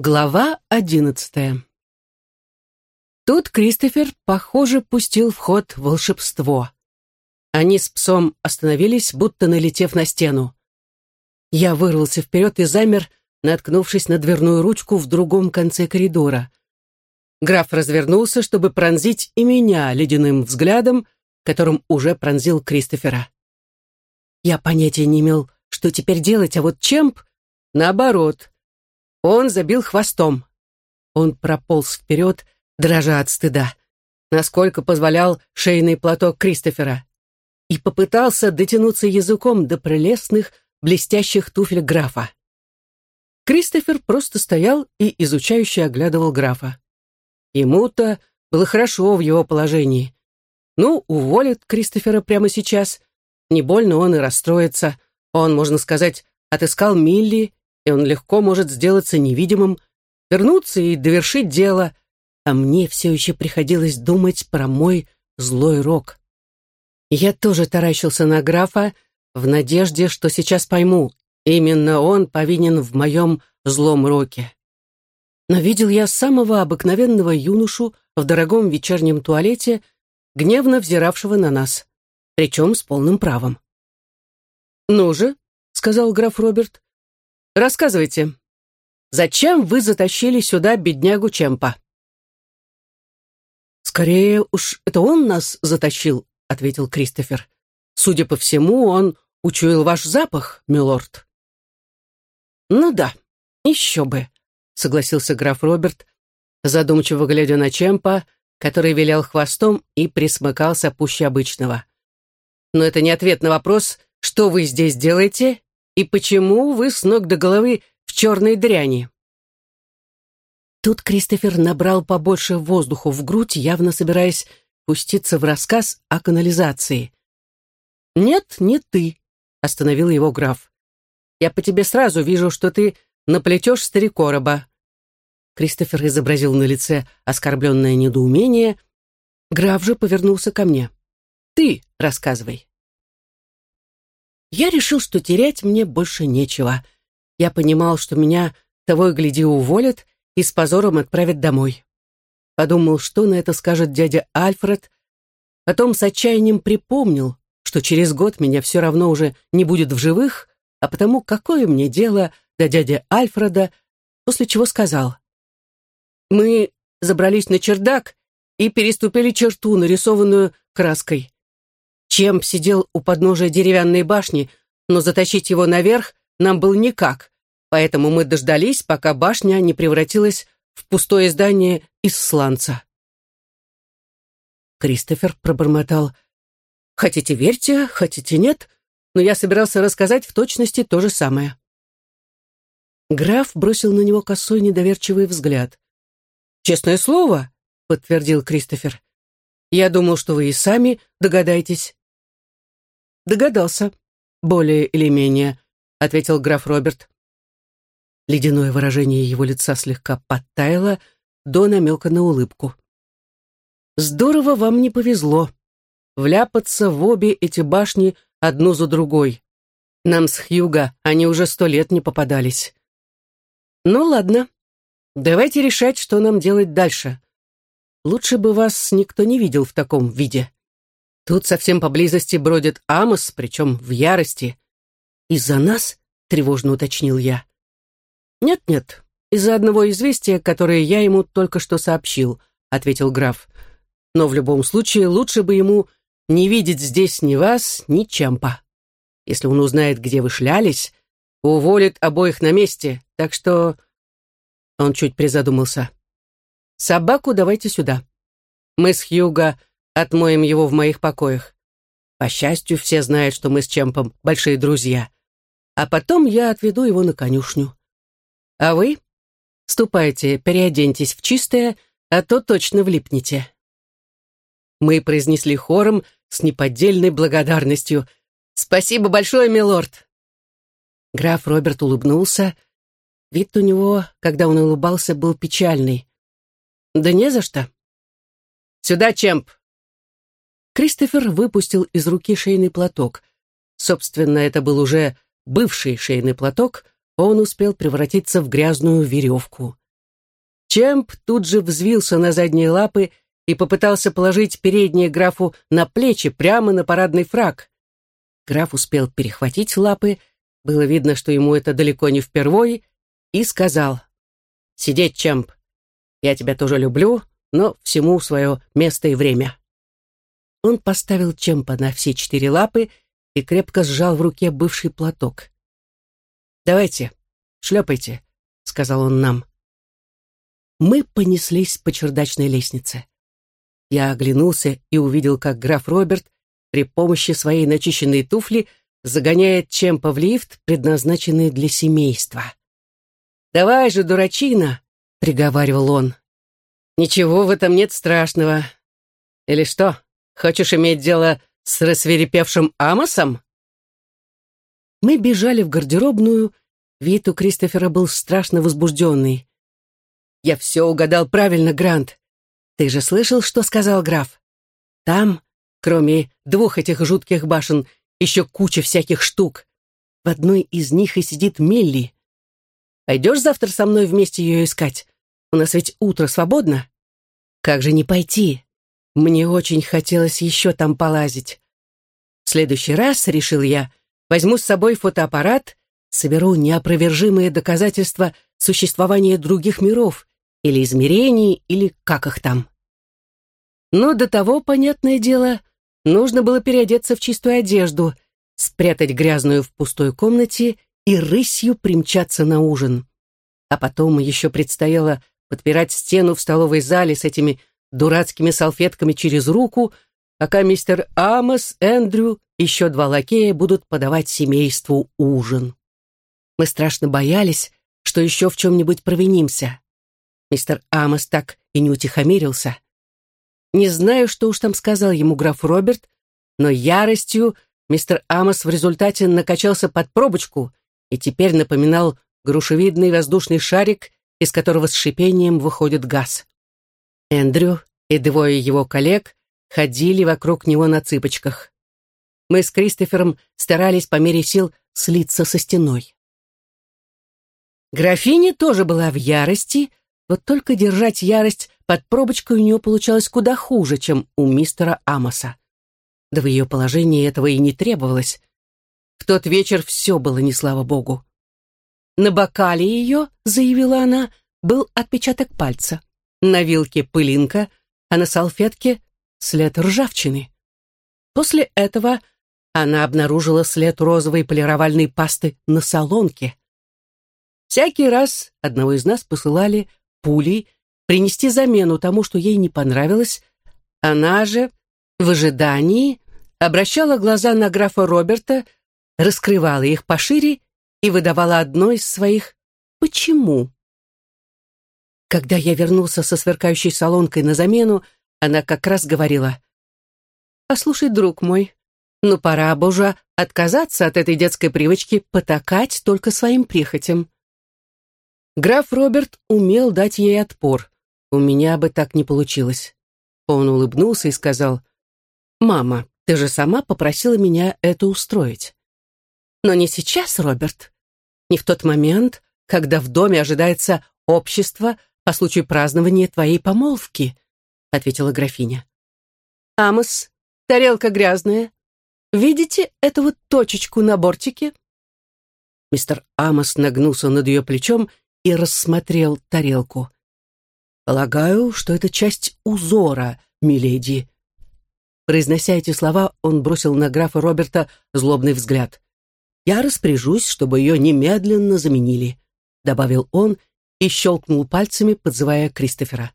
Глава одиннадцатая Тут Кристофер, похоже, пустил в ход волшебство. Они с псом остановились, будто налетев на стену. Я вырвался вперед и замер, наткнувшись на дверную ручку в другом конце коридора. Граф развернулся, чтобы пронзить и меня ледяным взглядом, которым уже пронзил Кристофера. Я понятия не имел, что теперь делать, а вот Чемп, наоборот, он забил хвостом. Он прополз вперед, дрожа от стыда, насколько позволял шейный платок Кристофера, и попытался дотянуться языком до прелестных, блестящих туфель графа. Кристофер просто стоял и изучающе оглядывал графа. Ему-то было хорошо в его положении. Ну, уволят Кристофера прямо сейчас. Не больно он и расстроится. Он, можно сказать, отыскал Милли и он легко может сделаться невидимым, вернуться и довершить дело, а мне все еще приходилось думать про мой злой рок. Я тоже таращился на графа в надежде, что сейчас пойму, именно он повинен в моем злом роке. Но видел я самого обыкновенного юношу в дорогом вечернем туалете, гневно взиравшего на нас, причем с полным правом. «Ну же», — сказал граф Роберт, Рассказывайте, зачем вы затащили сюда беднягу Чемпа?» «Скорее уж это он нас затащил», — ответил Кристофер. «Судя по всему, он учуял ваш запах, милорд». «Ну да, еще бы», — согласился граф Роберт, задумчиво глядя на Чемпа, который вилял хвостом и присмыкался пуще обычного. «Но это не ответ на вопрос, что вы здесь делаете и почему вы с ног до головы в черной дряни?» Тут Кристофер набрал побольше воздуха в грудь, явно собираясь пуститься в рассказ о канализации. «Нет, не ты», — остановил его граф. «Я по тебе сразу вижу, что ты наплетешь старикороба». Кристофер изобразил на лице оскорбленное недоумение. Граф же повернулся ко мне. «Ты рассказывай». Я решил, что терять мне больше нечего. Я понимал, что меня того и гляди уволят и с позором отправят домой. Подумал, что на это скажет дядя Альфред. Потом с отчаянием припомнил, что через год меня все равно уже не будет в живых, а потому какое мне дело до дяди Альфреда, после чего сказал. Мы забрались на чердак и переступили черту, нарисованную краской. Чем сидел у подножия деревянной башни, но затащить его наверх нам было никак, поэтому мы дождались, пока башня не превратилась в пустое здание из сланца. Кристофер пробормотал. «Хотите верьте, хотите нет, но я собирался рассказать в точности то же самое». Граф бросил на него косой недоверчивый взгляд. «Честное слово», — подтвердил Кристофер. «Я думал, что вы и сами догадаетесь». «Догадался, более или менее», — ответил граф Роберт. Ледяное выражение его лица слегка подтаяло до намека на улыбку. «Здорово вам не повезло. Вляпаться в обе эти башни одну за другой. Нам с Хьюга они уже сто лет не попадались. Ну ладно, давайте решать, что нам делать дальше. Лучше бы вас никто не видел в таком виде». Тут совсем поблизости бродит Амос, причем в ярости. «Из-за нас?» — тревожно уточнил я. «Нет-нет, из-за одного известия, которое я ему только что сообщил», — ответил граф. «Но в любом случае лучше бы ему не видеть здесь ни вас, ни Чемпа. Если он узнает, где вы шлялись, уволит обоих на месте, так что...» Он чуть призадумался. «Собаку давайте сюда. Мы с Хьюго Отмоем его в моих покоях. По счастью, все знают, что мы с Чемпом большие друзья. А потом я отведу его на конюшню. А вы? Ступайте, переоденьтесь в чистое, а то точно влипнете. Мы произнесли хором с неподдельной благодарностью. «Спасибо большое, милорд!» Граф Роберт улыбнулся. Вид у него, когда он улыбался, был печальный. «Да не за что!» «Сюда, Чемп!» Кристофер выпустил из руки шейный платок. Собственно, это был уже бывший шейный платок, он успел превратиться в грязную веревку. Чемп тут же взвился на задние лапы и попытался положить передние графу на плечи прямо на парадный фраг. Граф успел перехватить лапы, было видно, что ему это далеко не впервой, и сказал, «Сидеть, Чемп, я тебя тоже люблю, но всему свое место и время». Он поставил Чемпа на все четыре лапы и крепко сжал в руке бывший платок. «Давайте, шлепайте», — сказал он нам. Мы понеслись по чердачной лестнице. Я оглянулся и увидел, как граф Роберт при помощи своей начищенной туфли загоняет Чемпа в лифт, предназначенный для семейства. «Давай же, дурачина!» — приговаривал он. «Ничего в этом нет страшного. Или что, хочешь иметь дело с рассверепевшим Амосом?» Мы бежали в гардеробную, вид у Кристофера был страшно возбужденный. «Я все угадал правильно, Грант. Ты же слышал, что сказал граф? Там, кроме двух этих жутких башен, еще куча всяких штук. В одной из них и сидит Милли. Пойдешь завтра со мной вместе ее искать? У нас ведь утро свободно. Как же не пойти? Мне очень хотелось еще там полазить. В следующий раз, решил я, возьму с собой фотоаппарат, соберу неопровержимые доказательства существования других миров или измерений, или как их там. Но до того, понятное дело, нужно было переодеться в чистую одежду, спрятать грязную в пустой комнате и рысью примчаться на ужин. А потом еще предстояло подпирать стену в столовой зале с этими дурацкими салфетками через руку, пока мистер Амос, Эндрю, еще два лакея будут подавать семейству ужин. Мы страшно боялись, что еще в чем-нибудь провинимся. Мистер Амос так и не утихомирился. Не знаю, что уж там сказал ему граф Роберт, но яростью мистер Амос в результате накачался под пробочку и теперь напоминал грушевидный воздушный шарик, из которого с шипением выходит газ. Эндрю и двое его коллег ходили вокруг него на цыпочках. Мы с Кристофером старались по мере сил слиться со стеной. Графиня тоже была в ярости, вот только держать ярость под пробочкой у нее получалось куда хуже, чем у мистера Амоса. Да в ее положении этого и не требовалось. В тот вечер все было не слава богу. На бокале ее, заявила она, был отпечаток пальца. На вилке пылинка, а на салфетке след ржавчины. После этого она обнаружила след розовой полировальной пасты на солонке. Всякий раз одного из нас посылали пулей принести замену тому, что ей не понравилось, она же, в ожидании, обращала глаза на графа Роберта, раскрывала их пошире и выдавала одно из своих «почему?». Когда я вернулся со сверкающей солонкой на замену, она как раз говорила «Послушай, друг мой, ну пора уже отказаться от этой детской привычки потакать только своим прихотям. Граф Роберт умел дать ей отпор. У меня бы так не получилось. Он улыбнулся и сказал, «Мама, ты же сама попросила меня это устроить». «Но не сейчас, Роберт. Не в тот момент, когда в доме ожидается общество по случаю празднования твоей помолвки», ответила графиня. «Амос, тарелка грязная. Видите эту вот точечку на бортике?» Мистер Амос нагнулся над ее плечом и рассмотрел тарелку. «Полагаю, что это часть узора, миледи». Произнося эти слова, он бросил на графа Роберта злобный взгляд. «Я распоряжусь, чтобы ее немедленно заменили», — добавил он и щелкнул пальцами, подзывая Кристофера.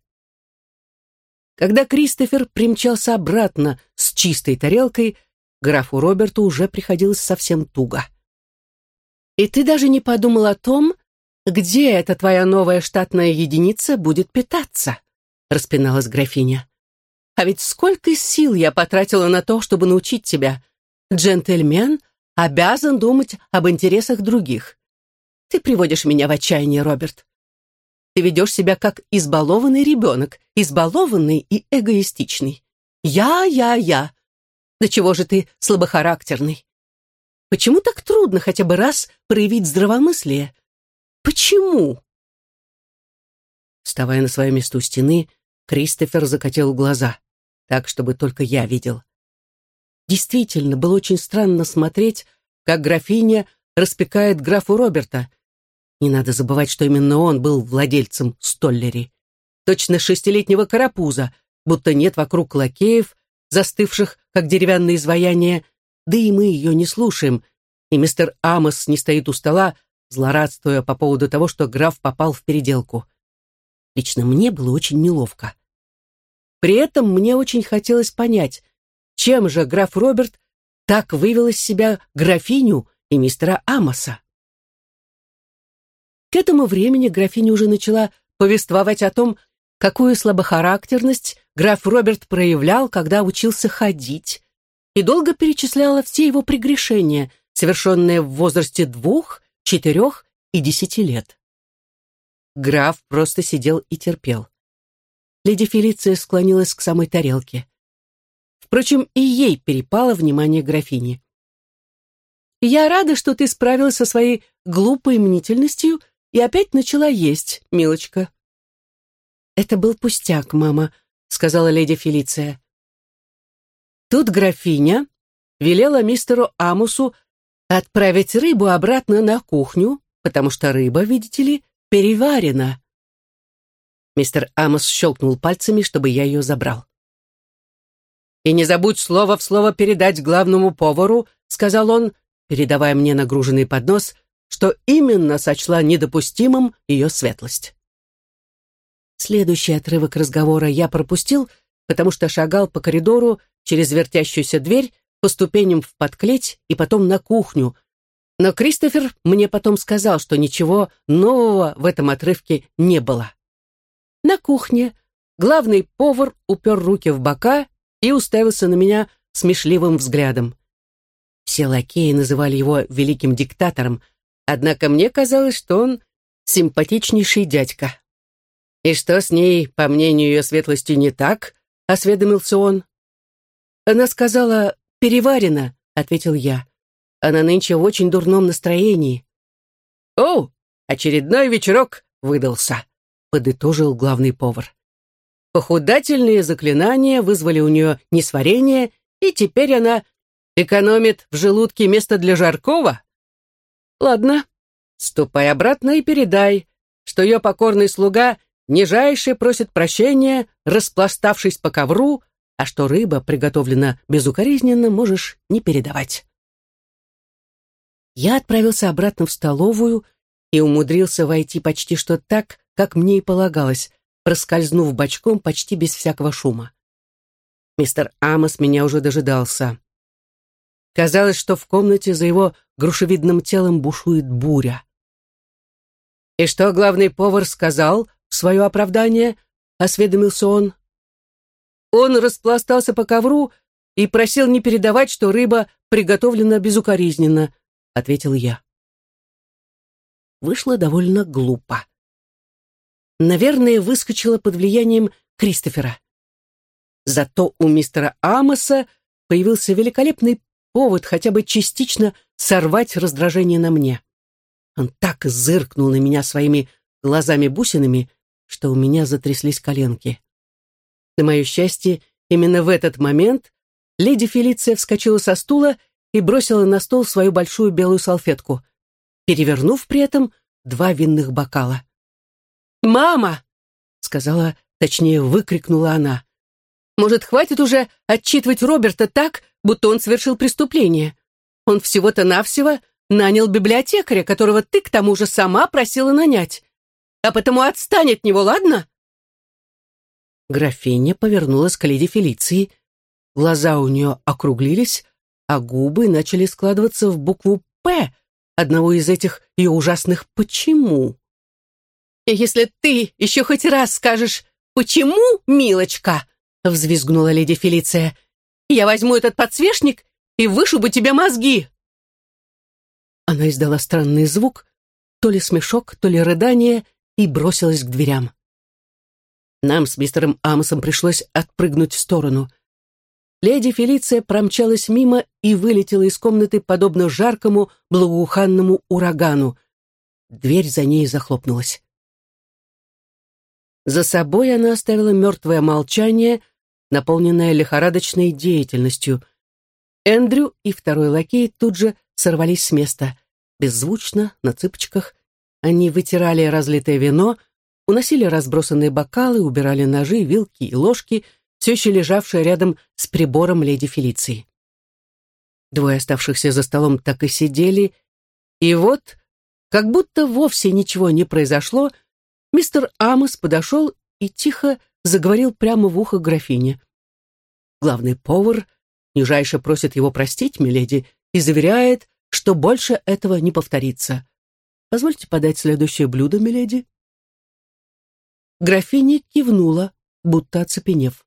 Когда Кристофер примчался обратно с чистой тарелкой, графу Роберту уже приходилось совсем туго. «И ты даже не подумал о том, где эта твоя новая штатная единица будет питаться?» — распиналась графиня. «А ведь сколько сил я потратила на то, чтобы научить тебя. Джентльмен обязан думать об интересах других. Ты приводишь меня в отчаяние, Роберт. Ты ведешь себя как избалованный ребенок, избалованный и эгоистичный. Я, я, я. Да чего же ты слабохарактерный? Почему так трудно хотя бы раз проявить здравомыслие? Почему? Вставая на свое место у стены, Кристофер закатил глаза, так, чтобы только я видел. Действительно, было очень странно смотреть, как графиня распекает графу Роберта. Не надо забывать, что именно он был владельцем Столлери. Точно шестилетнего карапуза, будто нет вокруг лакеев, застывших, как деревянные изваяния, да и мы ее не слушаем, и мистер Амос не стоит у стола, злорадствуя по поводу того, что граф попал в переделку. Лично мне было очень неловко. При этом мне очень хотелось понять, чем же граф Роберт так вывел из себя графиню и мистера Амоса. К этому времени графиня уже начала повествовать о том, какую слабохарактерность граф Роберт проявлял, когда учился ходить, и долго перечисляла все его прегрешения, совершенные в возрасте двух, четырех и десяти лет. Граф просто сидел и терпел. Леди Фелиция склонилась к самой тарелке. Впрочем, и ей перепало внимание графини. «Я рада, что ты справилась со своей глупой мнительностью и опять начала есть, милочка». «Это был пустяк, мама», — сказала леди Фелиция. Тут графиня велела мистеру Амусу отправить рыбу обратно на кухню, потому что рыба, видите ли, переварена. Мистер Амос щелкнул пальцами, чтобы я ее забрал. «И не забудь слово в слово передать главному повару», сказал он, передавая мне нагруженный поднос, что именно сочла недопустимым ее светлость. Следующий отрывок разговора я пропустил, потому что шагал по коридору через вертящуюся дверь, по ступеням в подклеть и потом на кухню. Но Кристофер мне потом сказал, что ничего нового в этом отрывке не было. На кухне главный повар упер руки в бока и уставился на меня смешливым взглядом. Все лакеи называли его великим диктатором, однако мне казалось, что он симпатичнейший дядька. «И что с ней, по мнению ее светлости, не так?» — осведомился он. «Она сказала, переварена», — ответил я. «Она нынче в очень дурном настроении». «О, очередной вечерок выдался», — подытожил главный повар. Похудательные заклинания вызвали у нее несварение, и теперь она экономит в желудке место для жаркого. Ладно, ступай обратно и передай, что ее покорный слуга нижайше просит прощения, распластавшись по ковру, а что рыба приготовлена безукоризненно, можешь не передавать. Я отправился обратно в столовую и умудрился войти почти что так, как мне и полагалось, проскользнув бочком почти без всякого шума. Мистер Амос меня уже дожидался. Казалось, что в комнате за его грушевидным телом бушует буря. «И что главный повар сказал в свое оправдание?» — осведомился он. Он распластался по ковру и просил не передавать, что рыба приготовлена безукоризненно, ответил я. Вышло довольно глупо. Наверное, выскочила под влиянием Кристофера. Зато у мистера Амоса появился великолепный повод хотя бы частично сорвать раздражение на мне. Он так зыркнул на меня своими глазами-бусинами, что у меня затряслись коленки. На мое счастье, именно в этот момент леди Фелиция вскочила со стула и бросила на стол свою большую белую салфетку, перевернув при этом два винных бокала. «Мама!» — сказала, точнее, выкрикнула она. «Может, хватит уже отчитывать Роберта так, будто он совершил преступление? Он всего-то навсего нанял библиотекаря, которого ты к тому же сама просила нанять. А потому отстань от него, ладно?» Графиня повернулась к леди Фелиции. Глаза у нее округлились, а губы начали складываться в букву «П», одного из этих ее ужасных «почему». «Если ты еще хоть раз скажешь «почему, милочка», — взвизгнула леди Фелиция, «я возьму этот подсвечник и вышибу тебе мозги». Она издала странный звук, то ли смешок, то ли рыдание, и бросилась к дверям. Нам с мистером Амосом пришлось отпрыгнуть в сторону. Леди Фелиция промчалась мимо и вылетела из комнаты подобно жаркому благоуханному урагану. Дверь за ней захлопнулась. За собой она оставила мертвое молчание, наполненное лихорадочной деятельностью. Эндрю и второй лакей тут же сорвались с места. Беззвучно, на цыпочках, они вытирали разлитое вино, уносили разбросанные бокалы, убирали ножи, вилки и ложки, все еще лежавшие рядом с прибором леди Фелиции. Двое оставшихся за столом так и сидели, и вот, как будто вовсе ничего не произошло, мистер Амос подошел и тихо заговорил прямо в ухо графине. Главный повар нижайше просит его простить, миледи, и заверяет, что больше этого не повторится. Позвольте подать следующее блюдо, миледи. Графиня кивнула, будто оцепенев.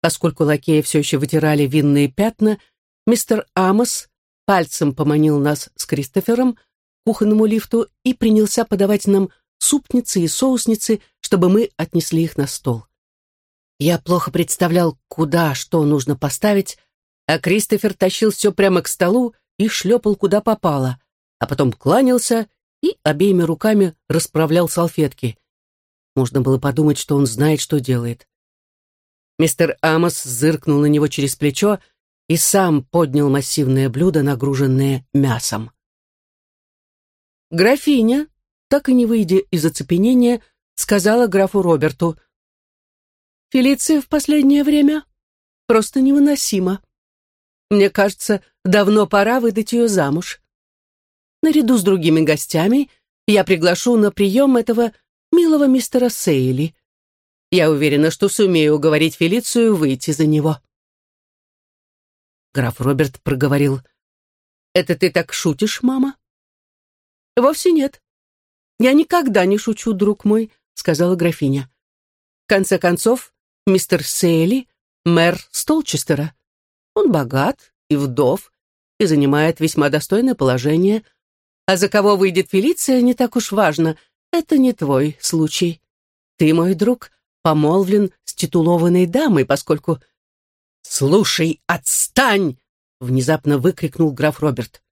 Поскольку лакеи все еще вытирали винные пятна, мистер Амос пальцем поманил нас с Кристофером к кухонному лифту и принялся подавать нам супницы и соусницы, чтобы мы отнесли их на стол. Я плохо представлял, куда что нужно поставить, а Кристофер тащил все прямо к столу и шлепал куда попало, а потом кланялся и обеими руками расправлял салфетки. Можно было подумать, что он знает, что делает. Мистер Амос зыркнул на него через плечо и сам поднял массивное блюдо, нагруженное мясом. Графиня, так и не выйдя из оцепенения, сказала графу Роберту, «Фелиция в последнее время просто невыносима. Мне кажется, давно пора выдать ее замуж. Наряду с другими гостями я приглашу на прием этого милого мистера Сейли. Я уверена, что сумею уговорить Фелицию выйти за него». Граф Роберт проговорил. «Это ты так шутишь, мама?» «Вовсе нет. Я никогда не шучу, друг мой», — сказала графиня. «В конце концов, мистер Сейли — мэр Столчестера. Он богат и вдов, и занимает весьма достойное положение. А за кого выйдет Фелиция, не так уж важно. Это не твой случай. Ты, мой друг, помолвлен с титулованной дамой, поскольку «Слушай, отстань!» — внезапно выкрикнул граф Роберт.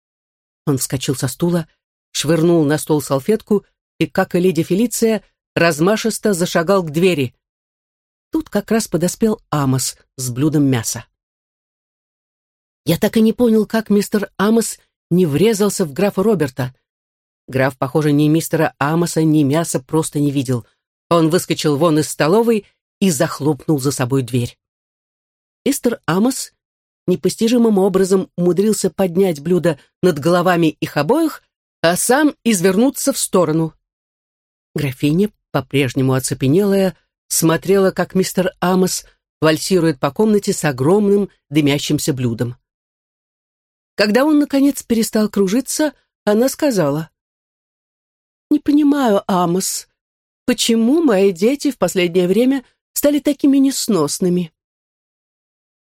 Он вскочил со стула, швырнул на стол салфетку и, как и леди Фелиция, размашисто зашагал к двери. Тут как раз подоспел Амос с блюдом мяса. Я так и не понял, как мистер Амос не врезался в графа Роберта. Граф, похоже, ни мистера Амоса, ни мяса просто не видел. Он выскочил вон из столовой и захлопнул за собой дверь. Эстер Амос непостижимым образом умудрился поднять блюдо над головами их обоих, а сам извернуться в сторону. Графиня, по-прежнему оцепенелая, смотрела, как мистер Амос вальсирует по комнате с огромным дымящимся блюдом. Когда он, наконец, перестал кружиться, она сказала, «Не понимаю, Амос, почему мои дети в последнее время стали такими несносными?»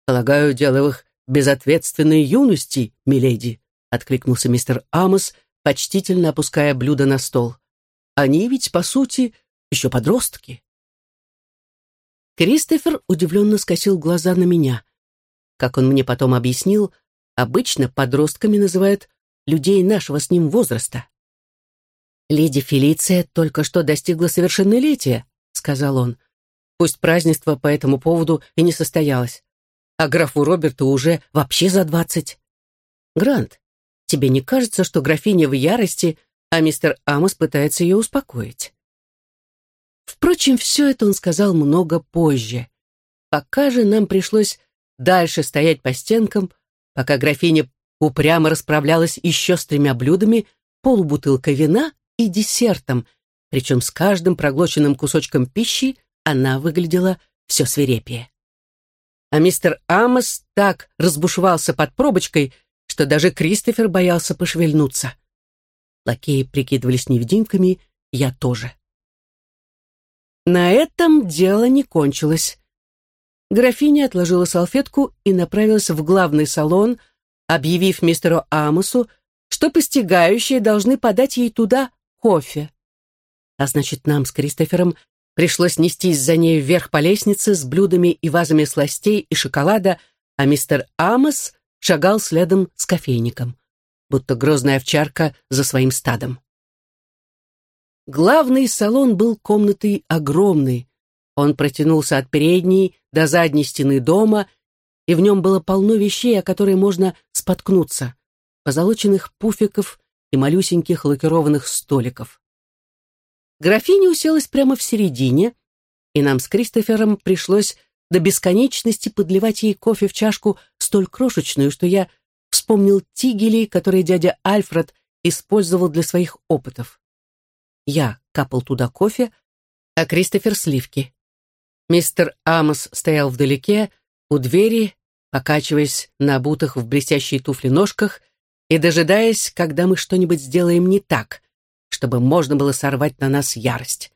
«Полагаю, дело в их безответственной юности, миледи», откликнулся мистер Амос, почтительно опуская блюдо на стол. «Они ведь, по сути, еще подростки». Кристофер удивленно скосил глаза на меня. Как он мне потом объяснил, обычно подростками называют людей нашего с ним возраста. «Леди Фелиция только что достигла совершеннолетия», — сказал он. «Пусть празднество по этому поводу и не состоялось а графу Роберту уже вообще за двадцать. Грант, тебе не кажется, что графиня в ярости, а мистер Амос пытается ее успокоить? Впрочем, все это он сказал много позже. Пока же нам пришлось дальше стоять по стенкам, пока графиня упрямо расправлялась еще с тремя блюдами, полубутылкой вина и десертом, причем с каждым проглоченным кусочком пищи она выглядела все свирепее а мистер Амос так разбушевался под пробочкой, что даже Кристофер боялся пошевельнуться. Лакеи прикидывались невидимками, я тоже. На этом дело не кончилось. Графиня отложила салфетку и направилась в главный салон, объявив мистеру Амосу, что постигающие должны подать ей туда кофе. А значит, нам с Кристофером Пришлось нестись за ней вверх по лестнице с блюдами и вазами сластей и шоколада, а мистер Амос шагал следом с кофейником, будто грозная овчарка за своим стадом. Главный салон был комнатой огромной. Он протянулся от передней до задней стены дома, и в нем было полно вещей, о которые можно споткнуться, позолоченных пуфиков и малюсеньких лакированных столиков. Графиня уселась прямо в середине, и нам с Кристофером пришлось до бесконечности подливать ей кофе в чашку столь крошечную, что я вспомнил тигели, которые дядя Альфред использовал для своих опытов. Я капал туда кофе, а Кристофер — сливки. Мистер Амос стоял вдалеке, у двери, покачиваясь на обутых в блестящие туфли ножках и дожидаясь, когда мы что-нибудь сделаем не так, чтобы можно было сорвать на нас ярость.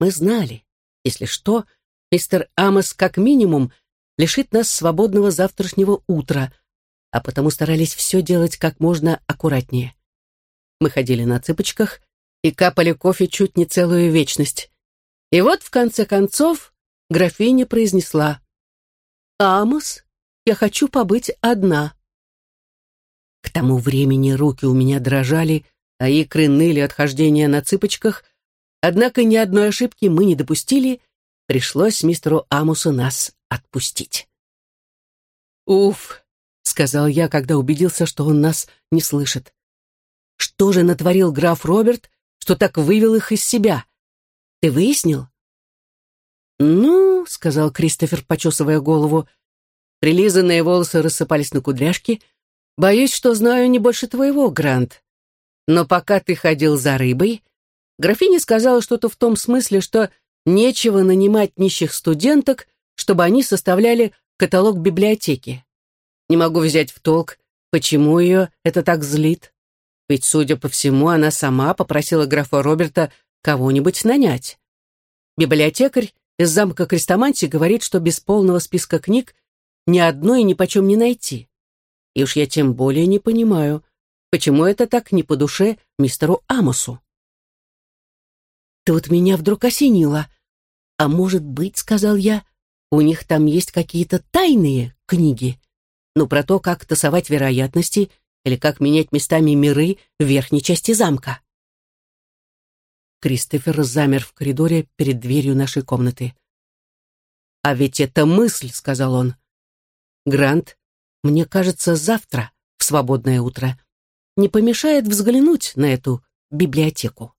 Мы знали, если что, мистер Амос как минимум лишит нас свободного завтрашнего утра, а потому старались все делать как можно аккуратнее. Мы ходили на цыпочках и капали кофе чуть не целую вечность. И вот, в конце концов, графиня произнесла «Амос, я хочу побыть одна». К тому времени руки у меня дрожали, а икры ныли от хождения на цыпочках, однако ни одной ошибки мы не допустили, пришлось мистеру Амусу нас отпустить. «Уф», — сказал я, когда убедился, что он нас не слышит. «Что же натворил граф Роберт, что так вывел их из себя? Ты выяснил?» «Ну», — сказал Кристофер, почесывая голову, прилизанные волосы рассыпались на кудряшки, «боюсь, что знаю не больше твоего, Грант. Но пока ты ходил за рыбой, графиня сказала что-то в том смысле, что нечего нанимать нищих студенток, чтобы они составляли каталог библиотеки. Не могу взять в толк, почему ее это так злит. Ведь, судя по всему, она сама попросила графа Роберта кого-нибудь нанять. Библиотекарь из замка Крестоманти говорит, что без полного списка книг ни одной ни почем не найти. И уж я тем более не понимаю, почему это так не по душе мистеру Амосу. Тут меня вдруг осенило. А может быть, сказал я, у них там есть какие-то тайные книги? Ну, про то, как тасовать вероятности или как менять местами миры в верхней части замка. Кристофер замер в коридоре перед дверью нашей комнаты. «А ведь это мысль», — сказал он. «Грант, мне кажется, завтра, в свободное утро, не помешает взглянуть на эту библиотеку».